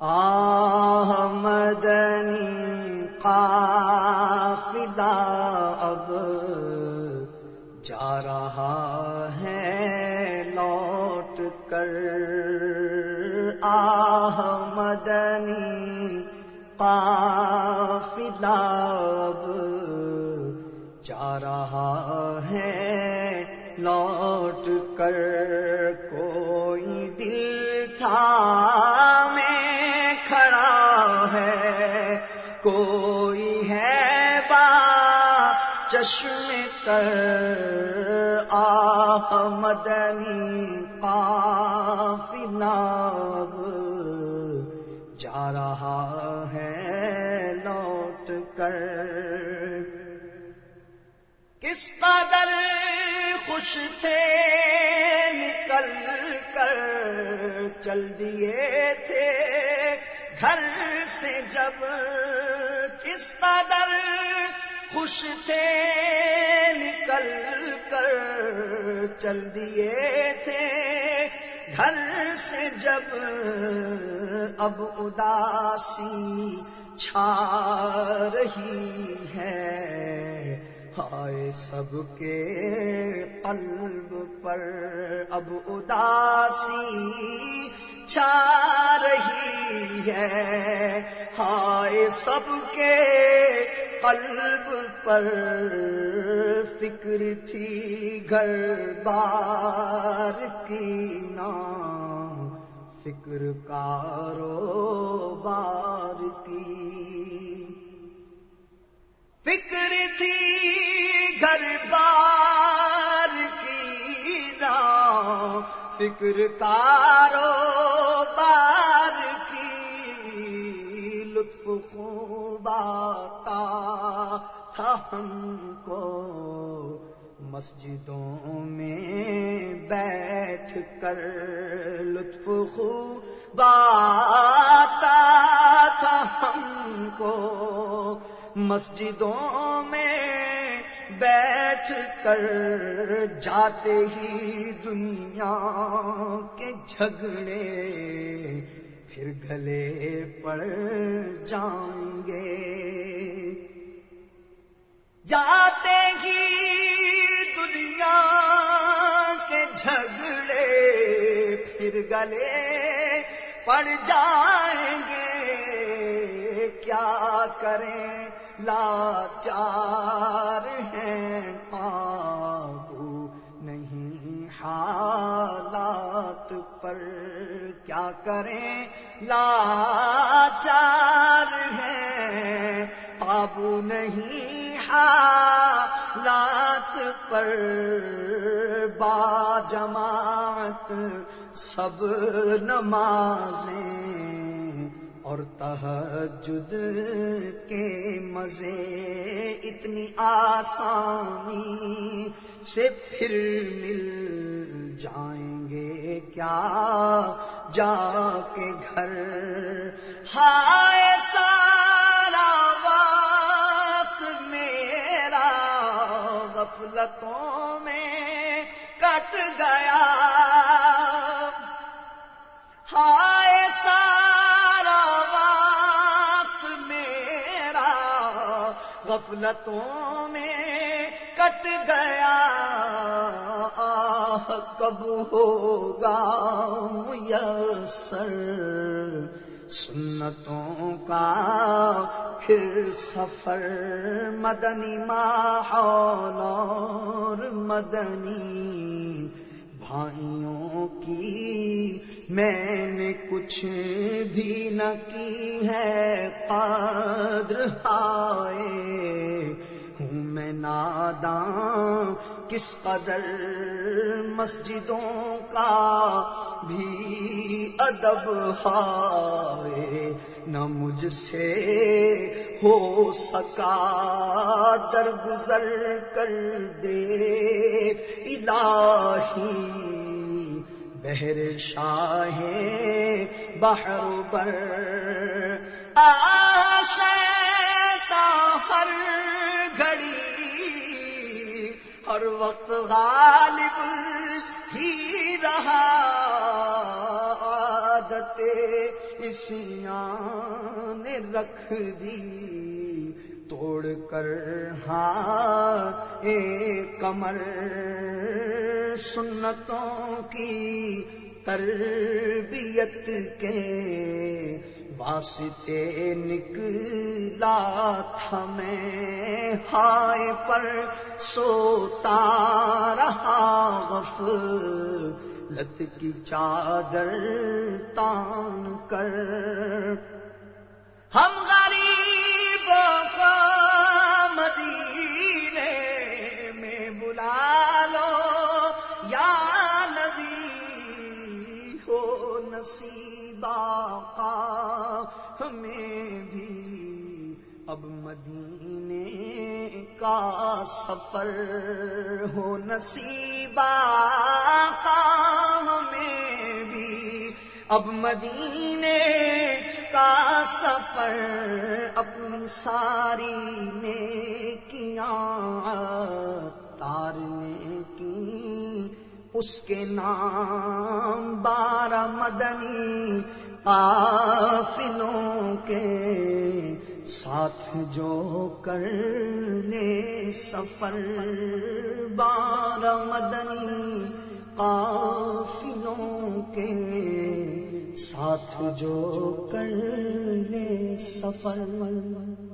آمدنی قافلہ اب جا رہا ہے لوٹ کر۔ آمدنی قافلہ اب جا رہا ہے لوٹ کر۔ کوئی دل تھا چشم کر مدنی قافلہ جا رہا ہے لوٹ کر کس قدر خوش تھے نکل کر چل دیے تھے گھر سے جب کس قدر خوش تھے، نکل کر چل دیے تھے۔ گھر سے جب اب اداسی چھا رہی ہے، ہائے سب کے قلب پر اب اداسی چھا رہی ہے۔ ہائے سب کے قلب پر فکر تھی، گھر بار کی نام فکر کارو بار کی۔ فکر تھی، گھر بار کی نام فکر کارو بار کی۔ لطف خوب تھا ہم کو مسجدوں میں بیٹھ کر لطف خوب آتا تھا ہم کو مسجدوں میں بیٹھ کر جاتے ہی دنیا کے جھگڑے پھر گلے پڑ جائیں گے۔ جاتے ہی دنیا کے جھگڑے پھر گلے پڑ جائیں گے۔ کیا کریں؟ لاچار ہیں۔ قابو نہیں حالات پر۔ کیا کریں؟ لاچار ہیں۔ قابو نہیں حالات پر با جماعت سب نمازیں اور تحجد کے مزے اتنی آسانی سے پھر مل جائیں گے کیا جا کے گھر؟ ہائے غفلتوں میں کٹ گیا۔ ہائے سارا بات میرا غفلتوں میں کٹ گیا۔ کب ہوگا یسر سنتوں کا پھر سفر، مدنی ماحول مدنی بھائیوں کی میں نے کچھ بھی نہ کی ہے قدر آئے ہوں میں ناداں کس قدر مسجدوں کا بھی ادب ہائے۔ نہ مجھ سے ہو سکا۔ درگزر کر دے الہی۔ بہر شاہ بہر بر۔ آشیتا ہر گھڑی۔ ہر وقت غالب ہی رہا۔ عادت اسیاں نے رکھ دی، توڑ کر ہاں اے کمر سنتوں کی تربیت کے واسطے نکلا تھا میں، ہائے پر سوتا رہا غفلت کی چادر تان کر۔ ہم غریب کو مدینے میں بلا لو۔ یا نبی، ہو نصیبہ ہمیں بھی اب مدینے کا سفر ہو نصیبہ ہمیں بھی۔ اب مدینے کا سفر اپنی ساری نے کیا تارنے کی۔ اس کے نام بارہ مدنی قافلوں کے ساتھ جو کر لے سفر بارہ مدنی قافلوں کے ساتھ جو کر لے سفر۔